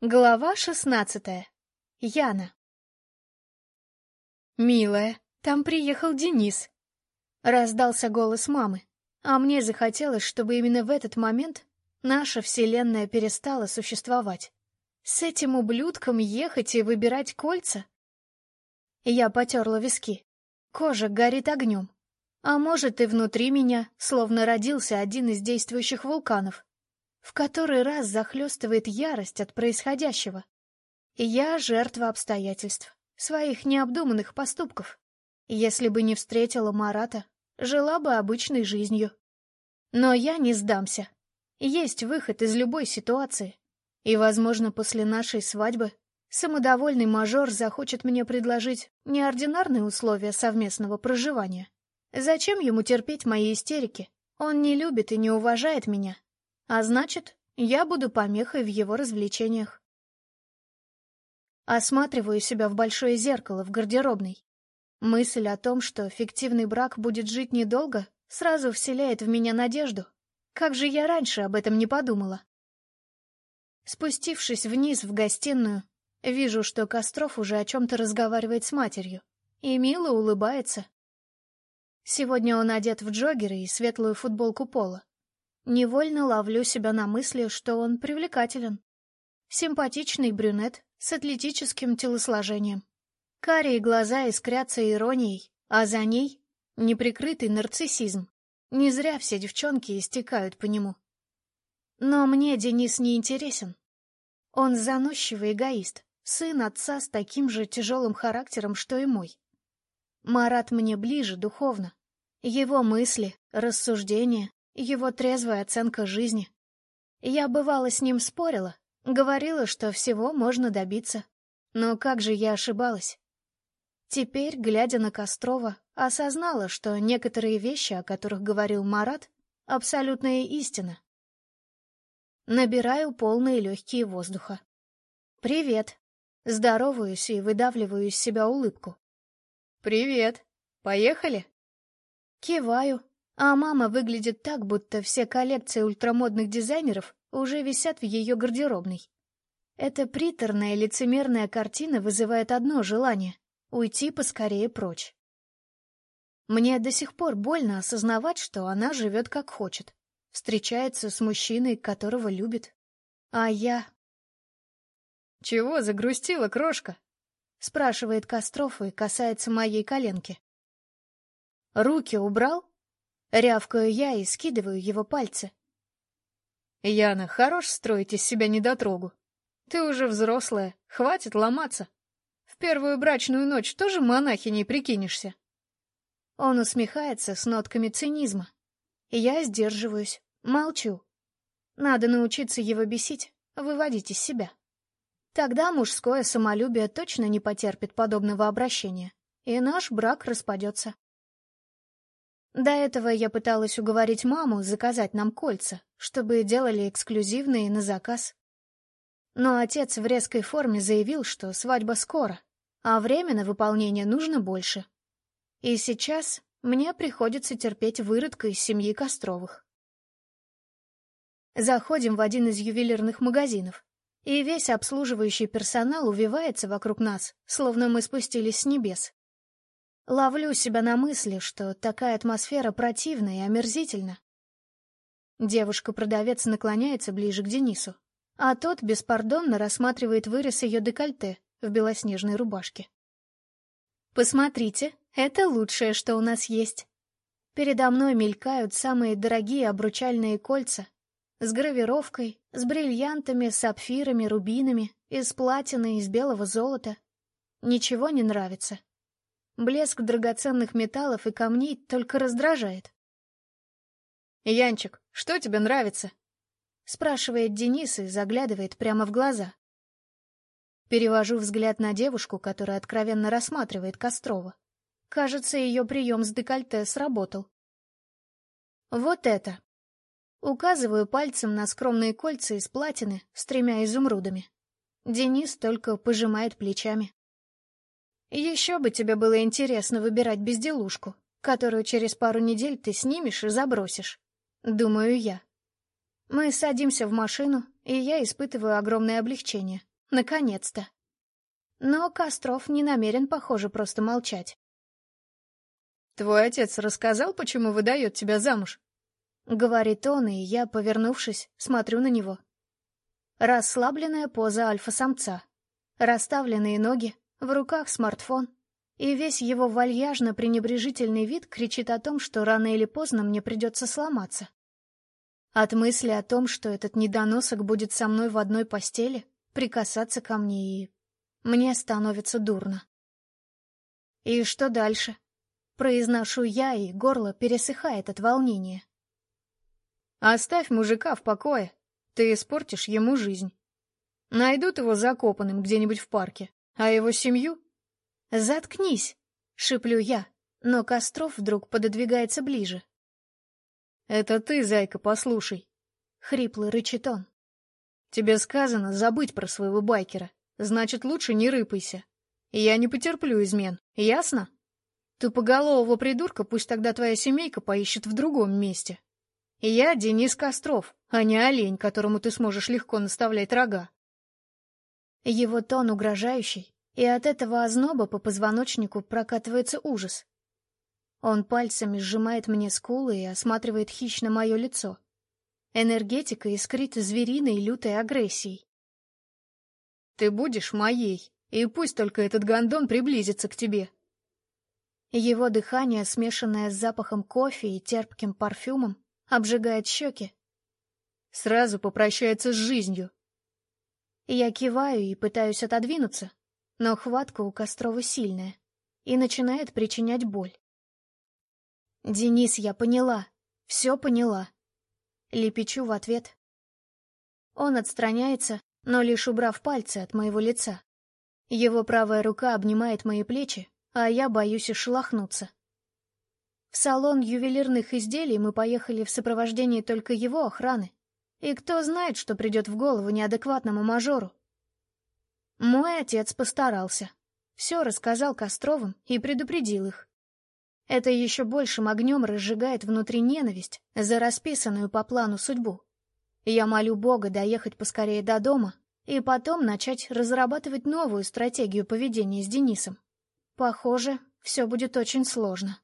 Глава шестнадцатая. Яна. «Милая, там приехал Денис», — раздался голос мамы, а мне захотелось, чтобы именно в этот момент наша вселенная перестала существовать. С этим ублюдком ехать и выбирать кольца? Я потерла виски. Кожа горит огнем. А может, и внутри меня словно родился один из действующих вулканов в который раз захлестывает ярость от происходящего. Я жертва обстоятельств, своих необдуманных поступков. Если бы не встретила Марата, жила бы обычной жизнью. Но я не сдамся. Есть выход из любой ситуации. И, возможно, после нашей свадьбы самодовольный мажор захочет мне предложить неординарные условия совместного проживания. Зачем ему терпеть мои истерики? Он не любит и не уважает меня, а значит, я буду помехой в его развлечениях. Осматриваю себя в большое зеркало в гардеробной. Мысль о том, что фиктивный брак будет жить недолго, сразу вселяет в меня надежду. Как же я раньше об этом не подумала? Спустившись вниз в гостиную, вижу, что Костров уже о чем-то разговаривает с матерью, и мило улыбается. Сегодня он одет в джоггеры и светлую футболку пола. Невольно ловлю себя на мысли, что он привлекателен. Симпатичный брюнет с атлетическим телосложением. Карие глаза искрятся иронией, а за ней — неприкрытый нарциссизм. Не зря все девчонки истекают по нему. Но мне Денис не интересен. Он заносчивый эгоист, сын отца с таким же тяжелым характером, что и мой. Марат мне ближе духовно. Его мысли, рассуждения, его трезвая оценка жизни. Я бывало с ним спорила, говорила, что всего можно добиться. Но как же я ошибалась? Теперь, глядя на Кострова, осознала, что некоторые вещи, о которых говорил Марат, абсолютная истина. Набираю полные легкие воздуха. «Привет!» Здороваюсь и выдавливаю из себя улыбку. «Привет! Поехали?» Киваю, а мама выглядит так, будто все коллекции ультрамодных дизайнеров уже висят в ее гардеробной. Эта приторная лицемерная картина вызывает одно желание — уйти поскорее прочь. Мне до сих пор больно осознавать, что она живет как хочет, встречается с мужчиной, которого любит. А я... «Чего загрустила, крошка?» — спрашивает Костров и касается моей коленки. «Руки убрал?» Рявкаю я и скидываю его пальцы. Яна, хорош строить из себя недотрогу. Ты уже взрослая, хватит ломаться. В первую брачную ночь тоже монахиней прикинешься. Он усмехается с нотками цинизма. Я сдерживаюсь, молчу. Надо научиться его бесить, выводить из себя. Тогда мужское самолюбие точно не потерпит подобного обращения, и наш брак распадется. До этого я пыталась уговорить маму заказать нам кольца, чтобы делали эксклюзивные на заказ. Но отец в резкой форме заявил, что свадьба скоро, а время на выполнение нужно больше. И сейчас мне приходится терпеть выродка из семьи Костровых. Заходим в один из ювелирных магазинов, и весь обслуживающий персонал увивается вокруг нас, словно мы спустились с небес. Ловлю себя на мысли, что такая атмосфера противна и омерзительна. Девушка-продавец наклоняется ближе к Денису, а тот беспардонно рассматривает вырез ее декольте в белоснежной рубашке. «Посмотрите, это лучшее, что у нас есть». Передо мной мелькают самые дорогие обручальные кольца с гравировкой, с бриллиантами, сапфирами, рубинами, из платины, из белого золота. Ничего не нравится. Блеск драгоценных металлов и камней только раздражает. «Янчик, что тебе нравится?» — спрашивает Денис и заглядывает прямо в глаза. Перевожу взгляд на девушку, которая откровенно рассматривает Кострова. Кажется, ее прием с декольте сработал. «Вот это!» Указываю пальцем на скромные кольца из платины с тремя изумрудами. Денис только пожимает плечами. Еще бы тебе было интересно выбирать безделушку, которую через пару недель ты снимешь и забросишь. Думаю я. Мы садимся в машину, и я испытываю огромное облегчение, Наконец-то. Но Костров не намерен, похоже, просто молчать. «Твой отец рассказал, почему выдает тебя замуж?» Говорит он, и я, повернувшись, смотрю на него. Расслабленная поза альфа-самца. Расставленные ноги, в руках смартфон. И весь его вальяжно-пренебрежительный вид кричит о том, что рано или поздно мне придется сломаться. От мысли о том, что этот недоносок будет со мной в одной постели, прикасаться ко мне и... Мне становится дурно. И что дальше? Произношу я, и горло пересыхает от волнения. Оставь мужика в покое. Ты испортишь ему жизнь. Найдут его закопанным где-нибудь в парке, а его семью... Заткнись, шиплю я, но Костров вдруг пододвигается ближе. Это ты, зайка, послушай. Хриплый рычит он. Тебе сказано забыть про своего байкера. Значит, лучше не рыпайся. Я не потерплю измен, ясно? Тупоголового придурка пусть тогда твоя семейка поищет в другом месте. Я Денис Костров, а не олень, которому ты сможешь легко наставлять рога. Его тон угрожающий, и от этого озноба по позвоночнику прокатывается ужас. Он пальцами сжимает мне скулы и осматривает хищно мое лицо. Энергетика искрит звериной лютой агрессией. «Ты будешь моей, и пусть только этот гондон приблизится к тебе», его дыхание, смешанное с запахом кофе и терпким парфюмом, обжигает щеки. Сразу попрощается с жизнью. Я киваю и пытаюсь отодвинуться, но хватка у Кострова сильная и начинает причинять боль. «Денис, я поняла, все поняла». Лепечу в ответ. Он отстраняется, но лишь убрав пальцы от моего лица. Его правая рука обнимает мои плечи, а я боюсь и шелохнуться. В салон ювелирных изделий мы поехали в сопровождении только его охраны. И кто знает, что придет в голову неадекватному мажору. Мой отец постарался. Все рассказал Костровым и предупредил их. Это еще большим огнем разжигает внутри ненависть за расписанную по плану судьбу. Я молю Бога доехать поскорее до дома и потом начать разрабатывать новую стратегию поведения с Денисом. Похоже, все будет очень сложно.